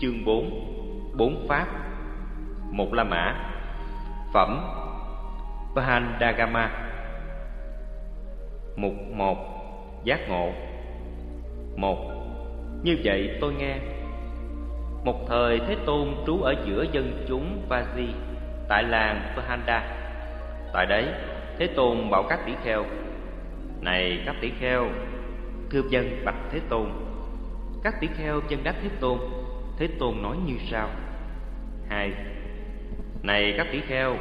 Chương 4 Bốn Pháp, Một La Mã, Phẩm Pahandagama Mục 1 Giác ngộ. Một, Như vậy tôi nghe. Một thời Thế Tôn trú ở giữa dân chúng Vaji Tại làng Pahanda Tại đấy, Thế Tôn bảo các tỷ kheo, Này các tỷ kheo, Thưa dân bạch Thế Tôn, Các tỷ kheo chân đắc Thế Tôn Thế Tôn nói như sau. Hai, Này các tỷ kheo,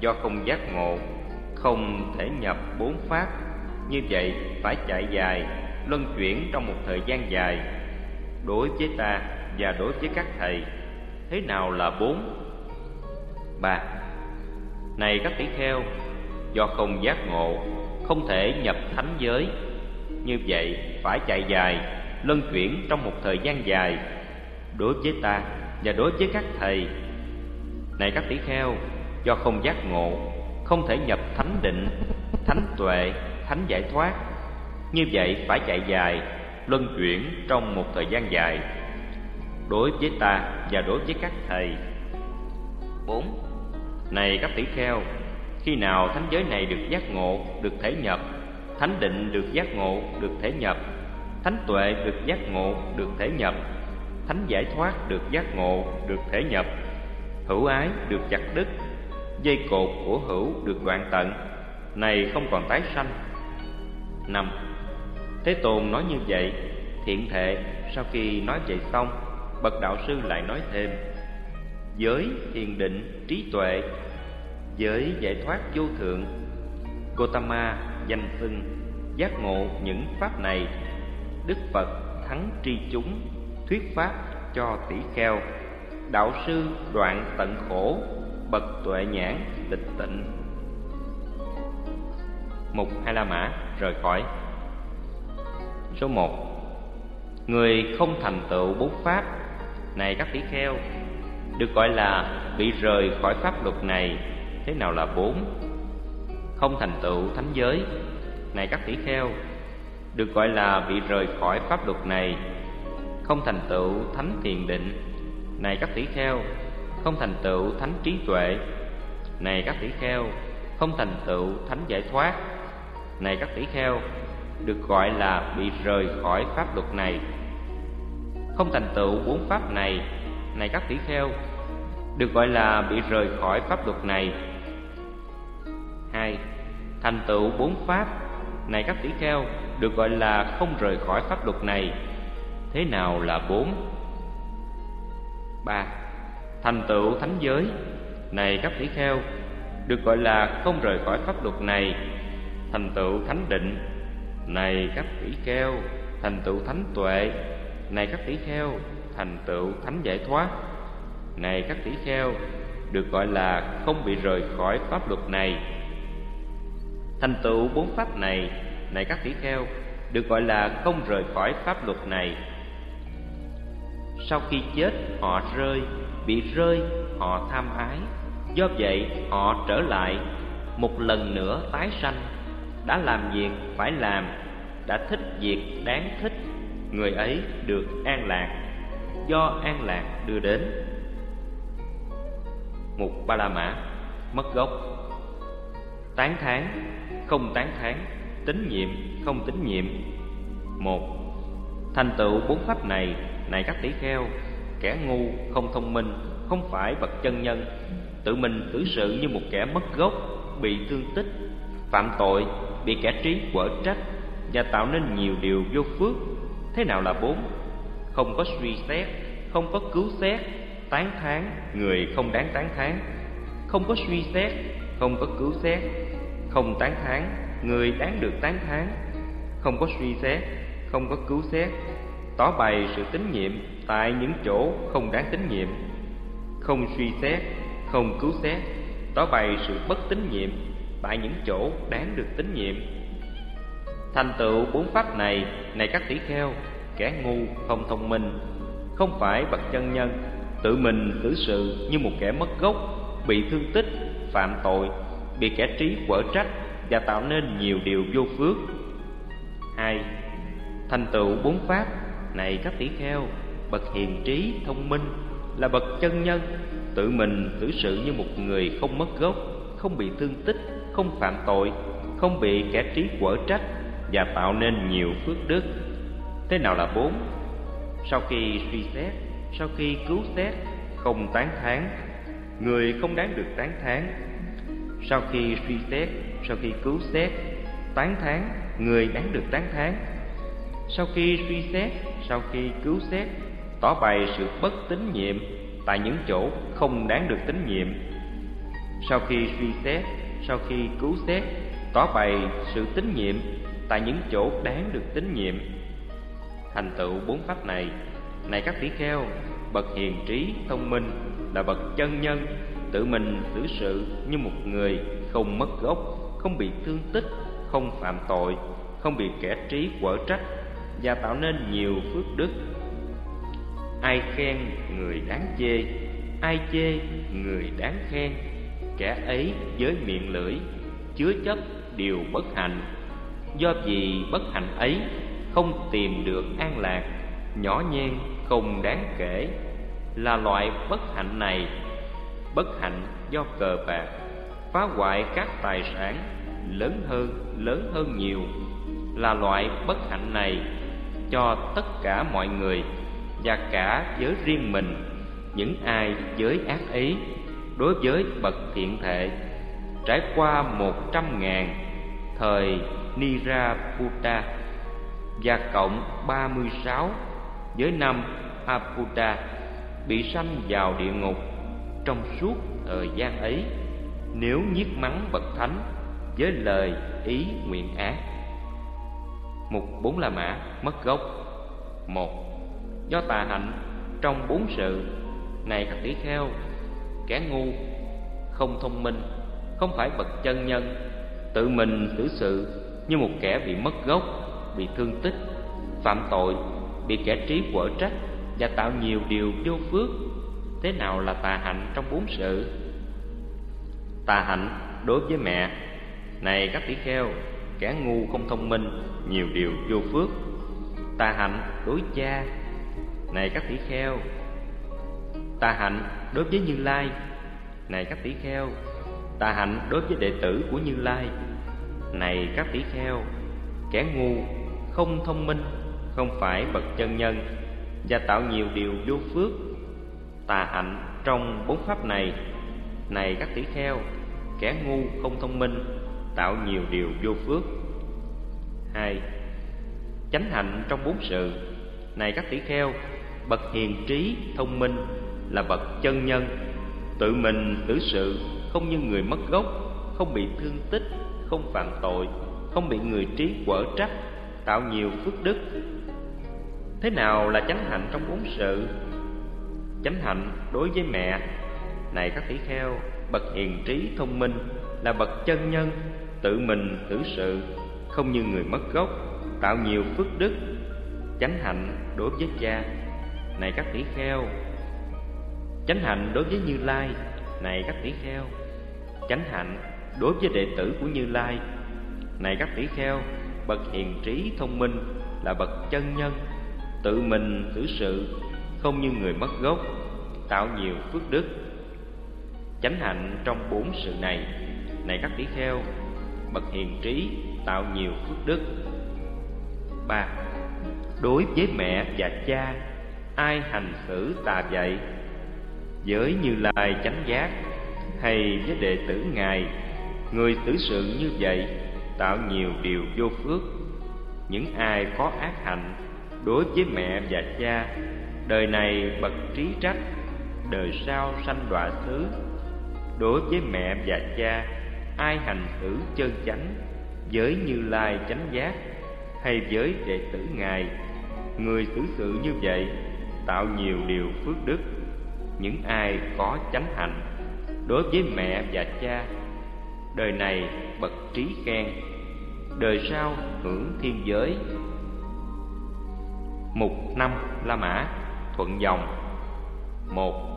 Do không giác ngộ, Không thể nhập bốn pháp, Như vậy phải chạy dài, Luân chuyển trong một thời gian dài. Đối với ta và đối với các thầy, Thế nào là bốn? ba, Này các tỷ kheo, Do không giác ngộ, Không thể nhập thánh giới, Như vậy phải chạy dài, Luân chuyển trong một thời gian dài đối với ta và đối với các thầy. Này các tỷ kheo, do không giác ngộ, không thể nhập thánh định, thánh tuệ, thánh giải thoát. Như vậy phải chạy dài, luân chuyển trong một thời gian dài. Đối với ta và đối với các thầy. Bốn. Này các tỷ kheo, khi nào thánh giới này được giác ngộ, được thể nhập, thánh định được giác ngộ, được thể nhập, thánh tuệ được giác ngộ, được thể nhập thánh giải thoát được giác ngộ, được thể nhập. Hữu ái được chặt đứt, dây cột của hữu được đoạn tận, này không còn tái sanh. Năm, thế tôn nói như vậy, thiện thệ, sau khi nói vậy xong, bậc đạo sư lại nói thêm, giới thiền định trí tuệ, giới giải thoát vô thượng. Gotama danh xưng giác ngộ những pháp này, Đức Phật thắng tri chúng thuyết pháp cho tỷ kheo. Đạo sư đoạn tận khổ, bậc tuệ nhãn, tịch tịnh. Mục hai la mã, rời khỏi. Số một. Người không thành tựu bốn pháp này các tỷ kheo, được gọi là bị rời khỏi pháp luật này thế nào là bốn? Không thành tựu thánh giới này các tỷ kheo, được gọi là bị rời khỏi pháp luật này không thành tựu thánh thiền định. Này các tỷ kheo, không thành tựu thánh trí tuệ. Này các tỷ kheo, không thành tựu thánh giải thoát. Này các tỷ kheo, được gọi là bị rời khỏi pháp luật này. Không thành tựu bốn pháp này. Này các tỷ kheo, được gọi là bị rời khỏi pháp luật này. Hai, thành tựu bốn pháp. Này các tỷ kheo, được gọi là không rời khỏi pháp luật này thế nào là bốn? Ba. Thành tựu thánh giới. Này các tỷ kheo, được gọi là không rời khỏi pháp luật này, thành tựu thánh định. Này các tỷ kheo, thành tựu thánh tuệ. Này các tỷ kheo, thành tựu thánh giải thoát. Này các tỷ kheo, được gọi là không bị rời khỏi pháp luật này. Thành tựu bốn pháp này này các tỷ kheo, được gọi là không rời khỏi pháp luật này sau khi chết, họ rơi. Bị rơi, họ tham ái. Do vậy, họ trở lại. Một lần nữa tái sanh. Đã làm việc, phải làm. Đã thích việc, đáng thích. Người ấy được an lạc. Do an lạc đưa đến. Mục ba la mã mất gốc. Tán thán, không tán thán. Tín nhiệm, không tín nhiệm. Một, thành tựu bốn pháp này này các tỷ kheo, kẻ ngu không thông minh, không phải bậc chân nhân. Tự mình xử sự như một kẻ mất gốc, bị thương tích. Phạm tội, bị kẻ trí quở trách và tạo nên nhiều điều vô phước. Thế nào là bốn? Không có suy xét, không có cứu xét, tán thán, người không đáng tán thán. Không có suy xét, không có cứu xét, không tán thán, người đáng được tán thán. Không có suy xét, không có cứu xét tỏ bày sự tín nhiệm tại những chỗ không đáng tín nhiệm, không suy xét, không cứu xét, tỏ bày sự bất tín nhiệm tại những chỗ đáng được tín nhiệm. Thành tựu bốn pháp này này các tỷ kheo, kẻ ngu, không thông minh, không phải bậc chân nhân, tự mình xử sự như một kẻ mất gốc, bị thương tích, phạm tội, bị kẻ trí quở trách và tạo nên nhiều điều vô phước. Hai, thành tựu bốn pháp này các tỷ kheo, bậc hiền trí, thông minh, là bậc chân nhân. Tự mình xử sự như một người không mất gốc, không bị thương tích, không phạm tội, không bị kẻ trí quở trách và tạo nên nhiều phước đức. Thế nào là bốn? Sau khi suy xét, sau khi cứu xét, không tán thán. Người không đáng được tán thán. Sau khi suy xét, sau khi cứu xét, tán thán, người đáng được tán thán. Sau khi suy xét sau khi cứu xét, tỏ bày sự bất tín nhiệm tại những chỗ không đáng được tín nhiệm. Sau khi suy xét, sau khi cứu xét, tỏ bày sự tín nhiệm tại những chỗ đáng được tín nhiệm. Thành tựu bốn pháp này này các tỷ kheo, bậc hiền trí, thông minh là bậc chân nhân, tự mình xử sự như một người không mất gốc, không bị thương tích, không phạm tội, không bị kẻ trí quở trách và tạo nên nhiều phước đức. Ai khen người đáng chê, ai chê người đáng khen. Kẻ ấy với miệng lưỡi, chứa chấp điều bất hạnh. Do vì bất hạnh ấy, không tìm được an lạc, nhỏ nhen không đáng kể. Là loại bất hạnh này, bất hạnh do cờ bạc, phá hoại các tài sản lớn hơn lớn hơn nhiều. Là loại bất hạnh này cho tất cả mọi người, và cả với riêng mình, những ai giới ác ý, đối với bậc thiện thệ trải qua một trăm ngàn thời Niraputa và cộng ba mươi sáu với năm Aputa bị sanh vào địa ngục trong suốt thời gian ấy, nếu nhiếc mắng bậc thánh với lời ý nguyện ác mục bốn la mã, mất gốc. Một, do tà hạnh trong bốn sự, này các tỷ kheo, kẻ ngu, không thông minh, không phải bậc chân nhân, tự mình xử sự như một kẻ bị mất gốc, bị thương tích, phạm tội, bị kẻ trí quở trách và tạo nhiều điều vô phước. Thế nào là tà hạnh trong bốn sự? Tà hạnh đối với mẹ, này các tỷ kheo kẻ ngu không thông minh, nhiều điều vô phước. Ta hạnh đối cha, này các tỷ kheo. Ta hạnh đối với như lai, này các tỷ kheo. Ta hạnh đối với đệ tử của như lai, này các tỷ kheo. Kẻ ngu không thông minh, không phải bậc chân nhân và tạo nhiều điều vô phước. Tà hạnh trong bốn pháp này này các tỷ kheo. Kẻ ngu không thông minh tạo nhiều điều vô phước. Hai, chánh hạnh trong bốn sự. Này các tỷ kheo, bậc hiền trí, thông minh là bậc chân nhân. Tự mình tử sự, không như người mất gốc, không bị thương tích, không phạm tội, không bị người trí quở trách, tạo nhiều phước đức. Thế nào là chánh hạnh trong bốn sự? Chánh hạnh đối với mẹ. Này các tỷ kheo, bậc hiền trí, thông minh là bậc chân nhân tự mình thử sự, không như người mất gốc, tạo nhiều phước đức, chánh hạnh đối với cha. Này các tỷ kheo, chánh hạnh đối với như lai. Này các tỷ kheo, chánh hạnh đối với đệ tử của như lai. Này các tỷ kheo, bậc hiền trí thông minh là bậc chân nhân, tự mình xử sự, không như người mất gốc, tạo nhiều phước đức. Chánh hạnh trong bốn sự này. Này các tỷ kheo bậc hiền trí, tạo nhiều phước đức. Ba, đối với mẹ và cha, ai hành xử tà vậy với như lai chánh giác hay với đệ tử ngài, người xử sự như vậy tạo nhiều điều vô phước. Những ai có ác hạnh đối với mẹ và cha, đời này bậc trí trách, đời sau sanh đọa xứ. Đối với mẹ và cha ai hành hữu chân chánh với như lai chánh giác, hay với đệ tử ngài. Người xử sự như vậy, tạo nhiều điều phước đức. Những ai có chánh hạnh, đối với mẹ và cha, đời này bậc trí khen, đời sau hưởng thiên giới. Mục năm la mã, thuận dòng. Một.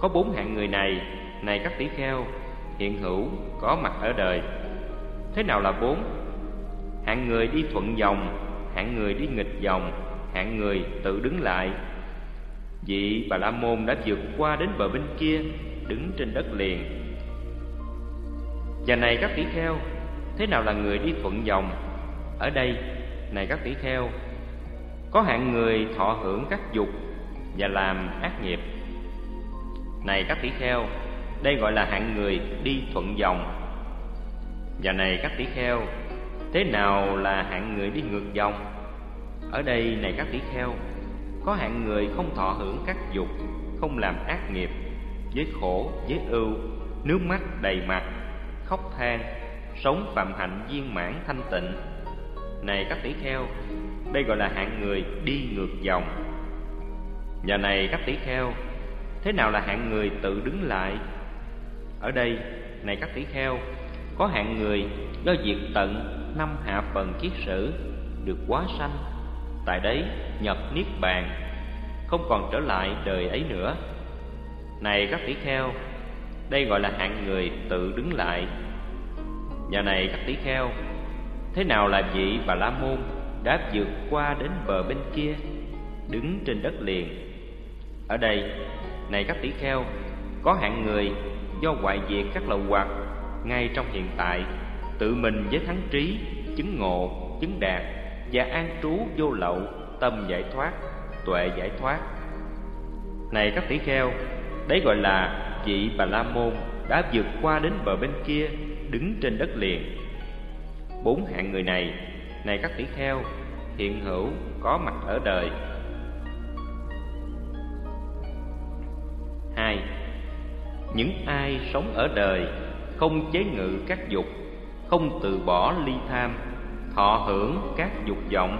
Có bốn hạng người này này các tỷ kheo hiện hữu, có mặt ở đời. Thế nào là bốn? Hạng người đi thuận dòng, hạng người đi nghịch dòng, hạng người tự đứng lại. Vị bà la môn đã vượt qua đến bờ bên kia, đứng trên đất liền. Và này các tỷ kheo, thế nào là người đi thuận dòng? Ở đây, này các tỷ kheo, có hạng người thọ hưởng các dục và làm ác nghiệp. Này các tỷ kheo đây gọi là hạng người đi thuận dòng. Và này, các tỷ kheo, thế nào là hạng người đi ngược dòng? Ở đây này, các tỷ kheo, có hạng người không thọ hưởng các dục, không làm ác nghiệp, với khổ, với ưu, nước mắt đầy mặt, khóc than, sống phạm hạnh viên mãn thanh tịnh. Này, các tỷ kheo, đây gọi là hạng người đi ngược dòng. Và này, các tỷ kheo, thế nào là hạng người tự đứng lại ở đây, này các tỷ kheo, có hạng người do diệt tận năm hạ phần kiết sử được quá sanh. Tại đấy nhập niết bàn, không còn trở lại đời ấy nữa. Này các tỷ kheo, đây gọi là hạng người tự đứng lại. Và này các tỷ kheo, thế nào là vị bà la môn đã vượt qua đến bờ bên kia, đứng trên đất liền? Ở đây, này các tỷ kheo, có hạng người do hoại diệt các lậu hoặc, ngay trong hiện tại, tự mình với thắng trí, chứng ngộ, chứng đạt và an trú vô lậu, tâm giải thoát, tuệ giải thoát. Này các tỷ kheo, đấy gọi là vị bà la môn đã vượt qua đến bờ bên kia, đứng trên đất liền. Bốn hạng người này này các tỷ kheo, hiện hữu, có mặt ở đời. Những ai sống ở đời không chế ngự các dục, không từ bỏ ly tham, thọ hưởng các dục vọng,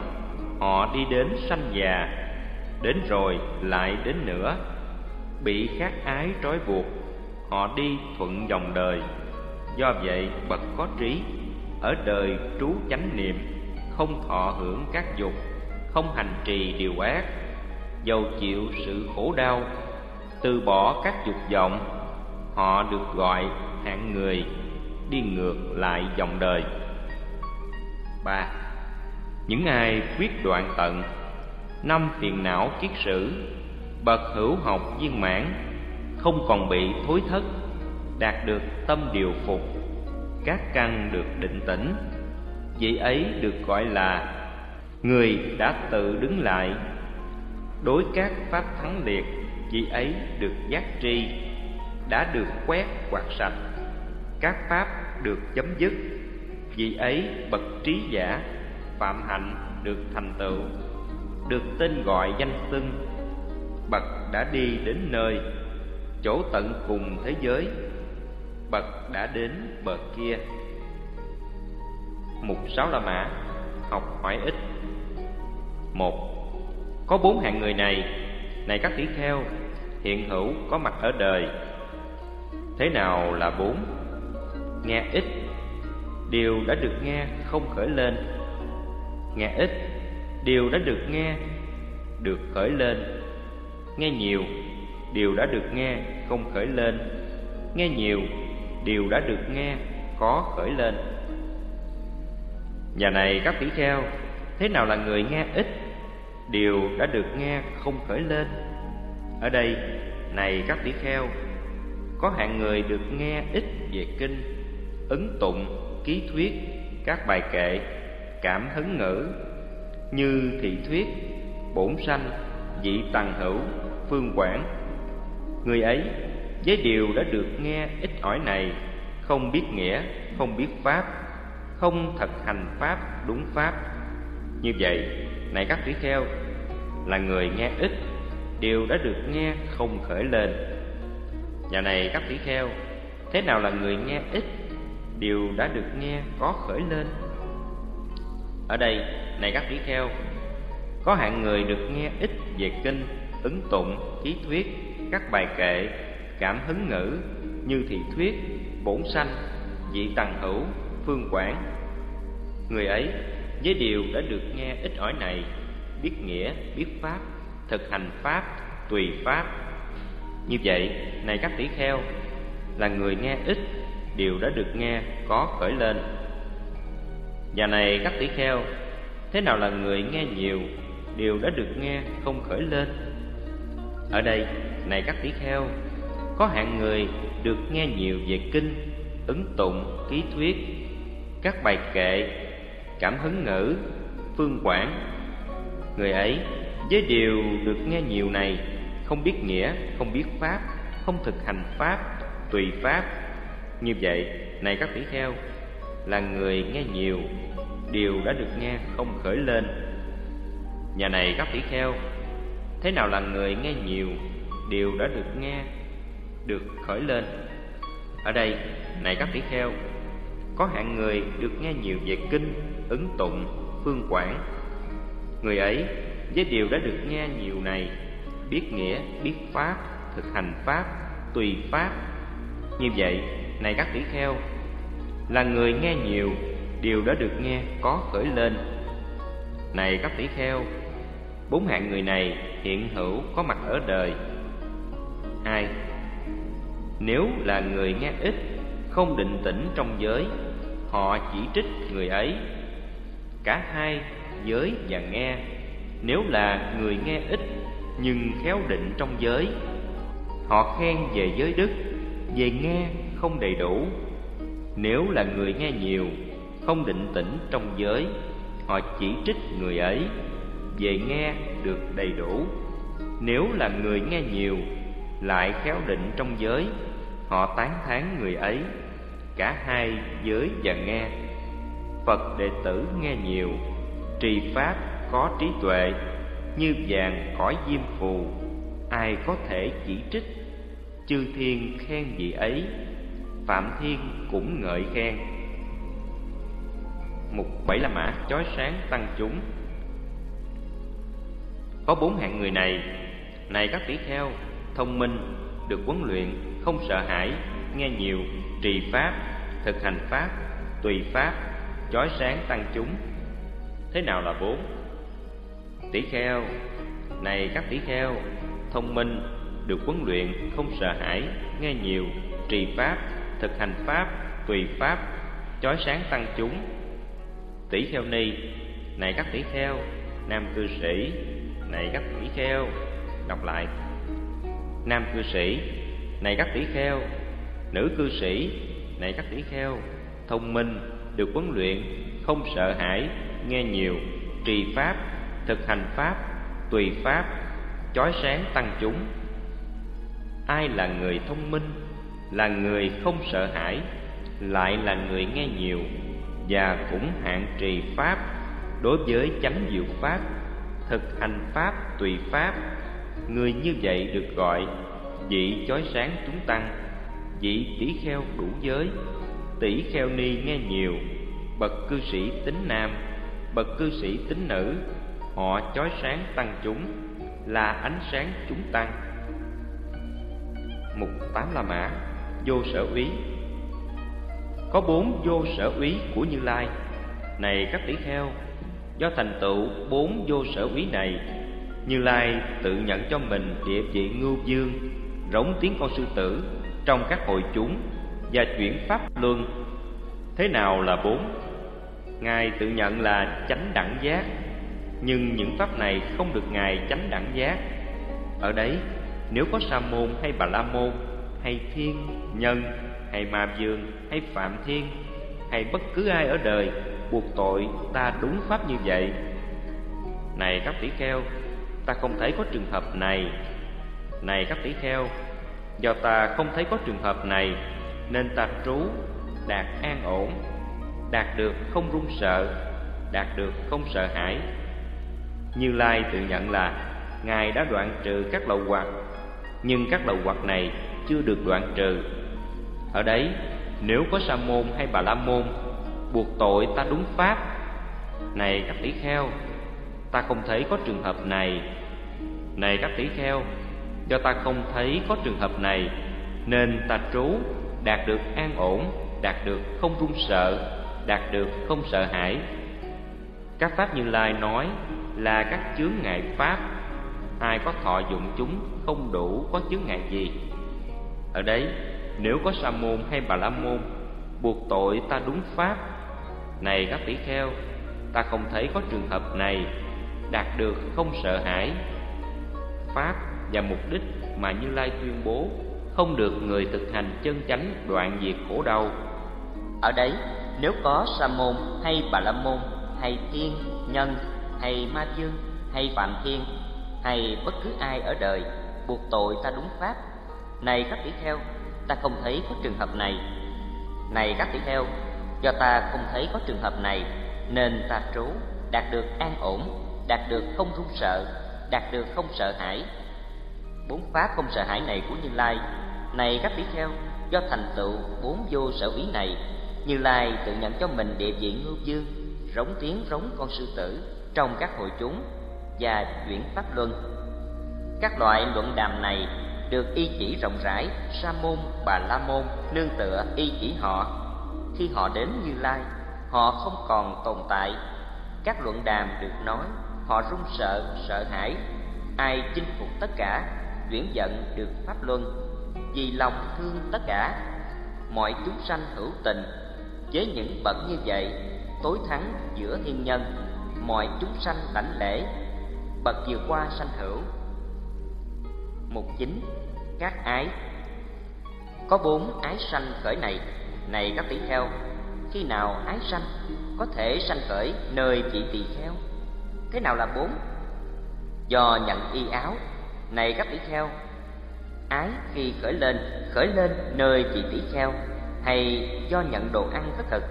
họ đi đến sanh già, đến rồi lại đến nữa. Bị khát ái trói buộc, họ đi thuận dòng đời. Do vậy, bậc có trí ở đời trú chánh niệm, không thọ hưởng các dục, không hành trì điều ác, dầu chịu sự khổ đau, từ bỏ các dục vọng họ được gọi hạng người đi ngược lại dòng đời. Ba, những ai quyết đoạn tận, năm phiền não kiết sử, bậc hữu học viên mãn, không còn bị thối thất, đạt được tâm điều phục, các căn được định tĩnh, vị ấy được gọi là người đã tự đứng lại. Đối các pháp thắng liệt, vị ấy được giác tri đã được quét quạt sạch. Các pháp được chấm dứt. Vì ấy, bậc trí giả, phạm hạnh được thành tựu, được tên gọi danh xưng. Bậc đã đi đến nơi, chỗ tận cùng thế giới. Bậc đã đến bờ kia. Mục sáu la mã học hỏi ít. Một, có bốn hạng người này. Này các tỷ kheo, hiện hữu có mặt ở đời thế nào là bốn? Nghe ít. Điều đã được nghe, không khởi lên. Nghe ít. Điều đã được nghe, được khởi lên. Nghe nhiều. Điều đã được nghe, không khởi lên. Nghe nhiều. Điều đã được nghe, có khởi lên. Nhà này các tỷ kheo, thế nào là người nghe ít? Điều đã được nghe, không khởi lên. Ở đây, này các tỷ kheo có hạng người được nghe ít về kinh ấn tụng, ký thuyết, các bài kệ, cảm hứng ngữ. Như thị thuyết, bổn sanh, vị tàng hữu, phương quản người ấy, với điều đã được nghe ít ỏi này, không biết nghĩa, không biết pháp, không thực hành pháp, đúng pháp. Như vậy, này các tỷ kheo, là người nghe ít, điều đã được nghe không khởi lên nhà này các tỷ kheo, thế nào là người nghe ít, điều đã được nghe có khởi lên. Ở đây, này các tỷ kheo, có hạng người được nghe ít về kinh, ứng tụng ký thuyết, các bài kệ, cảm hứng ngữ, như thị thuyết, bổn sanh dị tàng hữu, phương quản người ấy, với điều đã được nghe ít ỏi này, biết nghĩa, biết pháp, thực hành pháp, tùy pháp như vậy, này các tỷ kheo, là người nghe ít, điều đã được nghe có khởi lên. Và này các tỷ kheo, thế nào là người nghe nhiều đều đã được nghe không khởi lên? Ở đây, này các tỷ kheo, có hạng người được nghe nhiều về kinh, ứng tụng, ký thuyết, các bài kệ, cảm hứng ngữ, phương quảng. Người ấy, với điều được nghe nhiều này không biết nghĩa, không biết pháp, không thực hành pháp, tùy pháp. Như vậy, này các tỷ kheo, là người nghe nhiều, điều đã được nghe không khởi lên. Nhà này các tỷ kheo, thế nào là người nghe nhiều, điều đã được nghe, được khởi lên? Ở đây, này các tỷ kheo, có hạng người được nghe nhiều về kinh, ứng tụng, phương quảng. Người ấy với điều đã được nghe nhiều này biết nghĩa, biết pháp, thực hành pháp, tùy pháp. Như vậy, này các tỷ kheo, là người nghe nhiều, điều đã được nghe có khởi lên. Này các tỷ kheo, bốn hạng người này hiện hữu có mặt ở đời. Hai, nếu là người nghe ít, không định tĩnh trong giới, họ chỉ trích người ấy. Cả hai, giới và nghe, nếu là người nghe ít nhưng khéo định trong giới. Họ khen về giới đức, về nghe không đầy đủ. Nếu là người nghe nhiều, không định tĩnh trong giới, họ chỉ trích người ấy, về nghe được đầy đủ. Nếu là người nghe nhiều, lại khéo định trong giới, họ tán thán người ấy, cả hai giới và nghe. Phật đệ tử nghe nhiều, trì pháp có trí tuệ như vàng cõi diêm phù, ai có thể chỉ trích? Chư thiên khen vị ấy, phạm thiên cũng ngợi khen. Mục bảy la mã chói sáng tăng chúng. Có bốn hạng người này này các tỷ kheo, thông minh, được huấn luyện, không sợ hãi, nghe nhiều, trì pháp, thực hành pháp, tùy pháp, chói sáng tăng chúng. Thế nào là bốn? Tỷ kheo. Này các tỷ kheo, thông minh, được huấn luyện, không sợ hãi, nghe nhiều, trì pháp, thực hành pháp, tùy pháp, chói sáng tăng chúng. Tỷ kheo ni, này các tỷ kheo, nam cư sĩ, này các tỷ kheo, đọc lại. Nam cư sĩ, này các tỷ kheo, nữ cư sĩ, này các tỷ kheo, thông minh, được huấn luyện, không sợ hãi, nghe nhiều, trì pháp thực hành pháp, tùy pháp, chói sáng tăng chúng. Ai là người thông minh, là người không sợ hãi, lại là người nghe nhiều và cũng hạn trì pháp đối với chánh diệu pháp, thực hành pháp tùy pháp. Người như vậy được gọi vị chói sáng chúng tăng, vị tỷ kheo đủ giới. Tỷ kheo ni nghe nhiều, bậc cư sĩ tính nam, bậc cư sĩ tính nữ họ chói sáng tăng chúng, là ánh sáng chúng tăng. Mục tám la mã, vô sở úy. Có bốn vô sở úy của như lai. Này các tỷ kheo, do thành tựu bốn vô sở úy này, như lai tự nhận cho mình địa vị ngưu dương, rống tiếng con sư tử trong các hội chúng và chuyển pháp luân. Thế nào là bốn? Ngài tự nhận là chánh đẳng giác nhưng những pháp này không được ngài chánh đẳng giác. Ở đấy, nếu có sa môn hay bà la môn, hay thiên, nhân, hay ma dương hay phạm thiên, hay bất cứ ai ở đời buộc tội ta đúng pháp như vậy. Này các tỷ kheo, ta không thấy có trường hợp này. Này các tỷ kheo, do ta không thấy có trường hợp này, nên ta trú, đạt an ổn, đạt được không run sợ, đạt được không sợ hãi như lai tự nhận là, ngài đã đoạn trừ các lậu hoặc nhưng các lậu hoặc này chưa được đoạn trừ. Ở đấy, nếu có sa môn hay bà la môn buộc tội ta đúng pháp, này các tỷ kheo, ta không thấy có trường hợp này. Này các tỷ kheo, do ta không thấy có trường hợp này, nên ta trú, đạt được an ổn, đạt được không run sợ, đạt được không sợ hãi. Các pháp như lai nói là các chướng ngại pháp. Ai có thọ dụng chúng không đủ có chướng ngại gì. Ở đấy, nếu có sa môn hay bà la môn, buộc tội ta đúng pháp. Này các tỷ kheo, ta không thấy có trường hợp này đạt được không sợ hãi. Pháp và mục đích mà như lai tuyên bố không được người thực hành chân chánh đoạn diệt khổ đau. Ở đấy, nếu có sa môn hay bà la môn hay thiên, nhân hay ma dương, hay phạm thiên, hay bất cứ ai ở đời, buộc tội ta đúng pháp. Này các tỷ theo ta không thấy có trường hợp này. Này các tỷ theo do ta không thấy có trường hợp này, nên ta trú, đạt được an ổn, đạt được không run sợ, đạt được không sợ hãi. Bốn pháp không sợ hãi này của như lai. Này các tỷ theo do thành tựu bốn vô sở ý này, như lai tự nhận cho mình địa vị ngưu dương, rống tiếng rống con sư tử trong các hội chúng và chuyển pháp luân. Các loại luận đàm này được y chỉ rộng rãi, sa môn, bà la môn, nương tựa y chỉ họ. Khi họ đến như lai, họ không còn tồn tại. Các luận đàm được nói, họ run sợ sợ hãi. Ai chinh phục tất cả, chuyển giận được pháp luân. Vì lòng thương tất cả, mọi chúng sanh hữu tình. Với những bậc như vậy, tối thắng giữa thiên nhân mọi chúng sanh lãnh lễ, bậc vừa qua sanh hữu. Mục chính, các ái. Có bốn ái sanh khởi này này các tỷ kheo, khi nào ái sanh có thể sanh khởi nơi vị tỳ kheo? Thế nào là bốn? Do nhận y áo, này các tỷ kheo, ái khi khởi lên khởi lên nơi vị tỷ kheo, hay do nhận đồ ăn có thực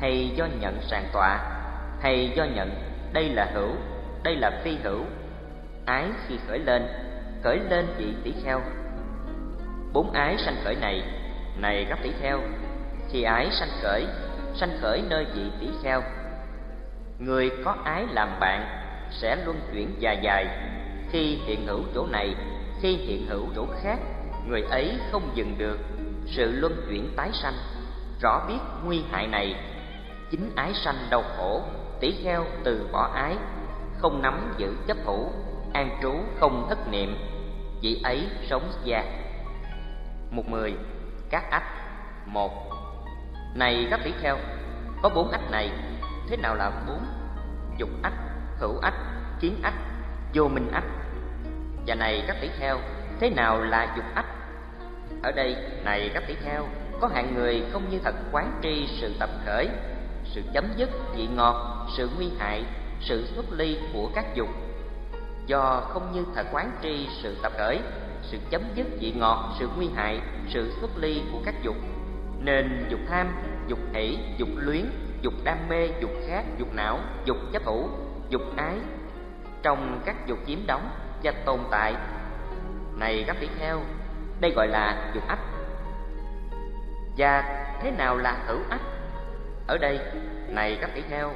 hay do nhận sàn tọa? Hay do nhận, đây là hữu, đây là phi hữu. Ái khi khởi lên khởi lên vị tỷ kheo. Bốn ái sanh khởi này này các tỷ kheo. Khi ái sanh khởi sanh khởi nơi vị tỷ kheo. Người có ái làm bạn sẽ luân chuyển dài dài. Khi hiện hữu chỗ này, khi hiện hữu chỗ khác, người ấy không dừng được sự luân chuyển tái sanh. Rõ biết nguy hại này, chính ái sanh đau khổ tỷ kheo từ bỏ ái, không nắm giữ chấp thủ, an trú không thất niệm vị ấy sống già một mười, các ách. Một, này các tỷ kheo, có bốn ách này, thế nào là bốn? Dục ách, hữu ách, kiến ách, vô minh ách. Và này các tỷ kheo, thế nào là dục ách? Ở đây, này các tỷ kheo, có hạng người không như thật quán tri sự tập khởi, sự chấm dứt vị ngọt sự nguy hại, sự xuất ly của các dục. Do không như thật quán tri sự tập khởi sự chấm dứt vị ngọt, sự nguy hại, sự xuất ly của các dục. Nên dục tham, dục hỷ, dục luyến, dục đam mê, dục khát, dục não, dục chấp thủ, dục ái. Trong các dục chiếm đóng và tồn tại, này các tỷ kheo, đây gọi là dục ách. Và thế nào là hữu ách? Ở đây, này các tỷ kheo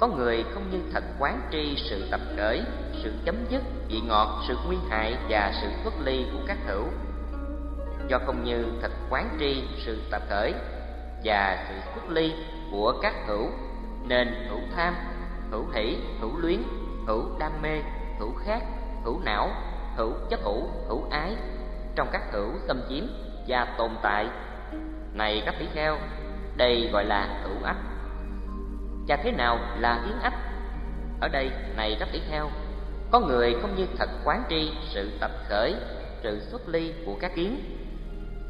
có người không như thật quán tri sự tập khởi sự chấm dứt, vị ngọt, sự nguy hại và sự xuất ly của các hữu. Do không như thật quán tri sự tập khởi và sự xuất ly của các hữu, nên hữu tham, hữu hỷ, hữu luyến, hữu đam mê, hữu khát, hữu não, hữu chấp hữu hữu ái, trong các hữu xâm chiếm và tồn tại. Này các tỷ kheo, đây gọi là hữu ách và thế nào là kiến ách ở đây này các tỷ theo. Có người không như thật quán tri sự tập khởi, sự xuất ly của các kiến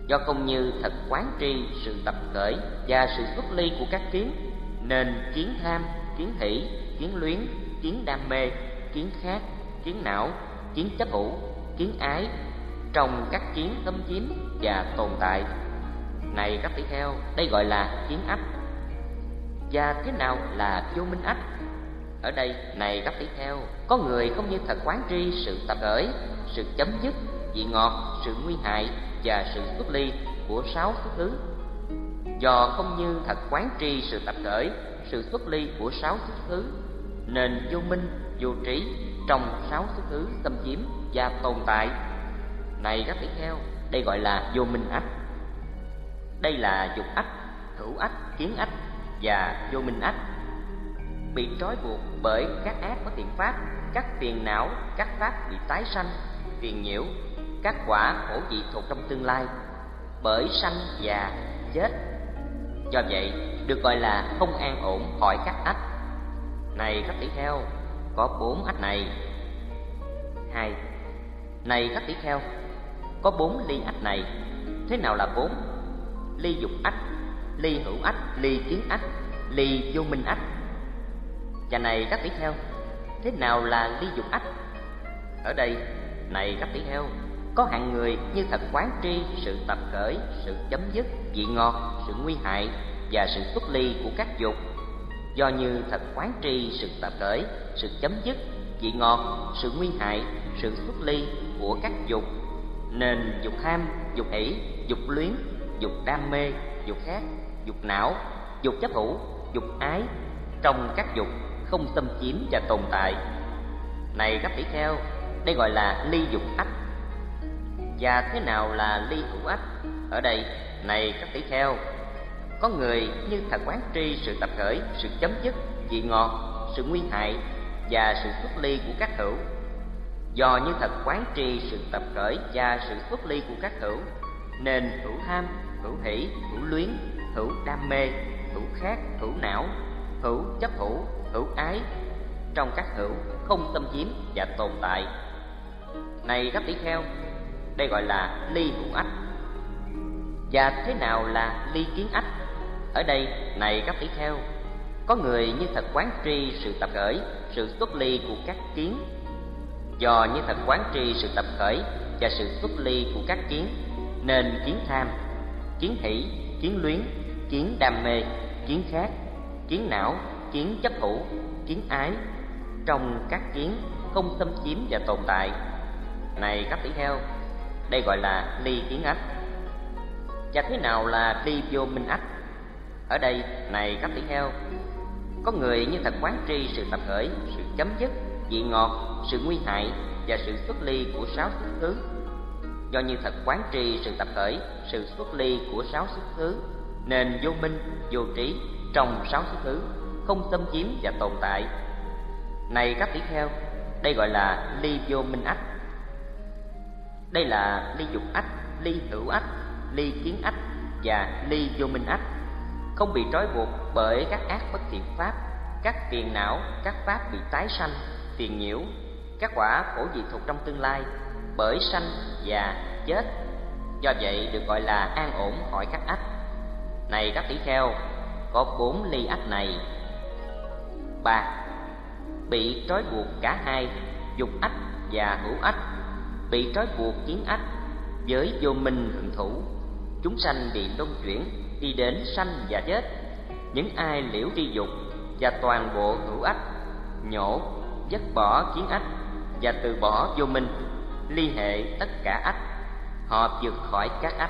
do không như thật quán tri sự tập khởi và sự xuất ly của các kiến nên kiến tham kiến hỷ, kiến luyến, kiến đam mê, kiến khát, kiến não, kiến chấp hữu, kiến ái trong các kiến tâm chiếm và tồn tại. Này các tỷ theo, đây gọi là kiến ách và thế nào là vô minh ách? Ở đây, này các tỷ theo, có người không như thật quán tri sự tập khởi, sự chấm dứt vị ngọt, sự nguy hại và sự xuất ly của sáu xuất thứ. Do không như thật quán tri sự tập khởi, sự xuất ly của sáu xuất thứ, nên vô minh, vô trí trong sáu xuất thứ xâm chiếm và tồn tại. Này các tỷ theo, đây gọi là vô minh ách. Đây là dục ách, hữu ách, kiến ách và vô minh ách. Bị trói buộc bởi các ác bất thiện pháp, các phiền não, các pháp bị tái sanh, phiền nhiễu, các quả khổ dị thuộc trong tương lai, bởi sanh già chết. Do vậy, được gọi là không an ổn khỏi các ách. Này các tỷ kheo, có bốn ách này. Hai, này các tỷ kheo, có bốn ly ách này. Thế nào là bốn? Ly dục ách ly hữu ách ly kiến ách ly vô minh ách. Và này các tỷ theo thế nào là ly dục ách? Ở đây này các tỷ theo có hạng người như thật quán tri sự tập khởi sự chấm dứt vị ngọt sự nguy hại và sự xuất ly của các dục. Do như thật quán tri sự tập khởi sự chấm dứt vị ngọt sự nguy hại sự xuất ly của các dục. Nên dục ham dục ỷ, dục luyến dục đam mê dục khác dục não dục chấp hữu, dục ái. Trong các dục không xâm chiếm và tồn tại. Này các tỷ kheo đây gọi là ly dục ách. Và thế nào là ly hữu ách? Ở đây này các tỷ kheo có người như thật quán tri sự tập khởi sự chấm dứt vị ngọt sự nguy hại và sự xuất ly của các hữu. Do như thật quán tri sự tập khởi và sự xuất ly của các hữu nên hữu ham, hữu hỷ hữu luyến hữu đam mê hữu khác hữu não hữu chấp hữu hữu ái. Trong các hữu không xâm chiếm và tồn tại. Này các tỷ kheo đây gọi là ly hữu ách. Và thế nào là ly kiến ách? Ở đây, này các tỷ kheo có người như thật quán tri sự tập khởi, sự xuất ly của các kiến. Do như thật quán tri sự tập khởi và sự xuất ly của các kiến, nên kiến tham, kiến hỷ kiến luyến kiến đam mê kiến khác kiến não kiến chấp thủ kiến ái. Trong các kiến không xâm chiếm và tồn tại này các tỷ heo, đây gọi là ly kiến ách. Và thế nào là ly vô minh ách? Ở đây này các tỷ heo, có người như thật quán tri sự tập khởi sự chấm dứt vị ngọt sự nguy hại và sự xuất ly của sáu xuất xứ do như thật quán tri sự tập khởi sự xuất ly của sáu xuất thứ, nên vô minh vô trí trong sáu xuất thứ không xâm chiếm và tồn tại. Này các tỷ kheo đây gọi là ly vô minh ách. Đây là ly dục ách ly hữu ách ly kiến ách và ly vô minh ách. Không bị trói buộc bởi các ác bất thiện pháp các phiền não các pháp bị tái sanh tiền nhiễu các quả khổ diệt thuộc trong tương lai bởi sanh và chết. Do vậy được gọi là an ổn khỏi các ách. Này các tỷ kheo, có bốn ly ách này. Ba, bị trói buộc cả hai, dục ách và hữu ách. Bị trói buộc kiến ách với vô minh hưởng thủ chúng sanh bị luân chuyển, đi đến sanh và chết. Những ai liễu tri dục và toàn bộ hữu ách, nhổ dứt bỏ kiến ách và từ bỏ vô minh ly hệ tất cả ách họ vượt khỏi các ách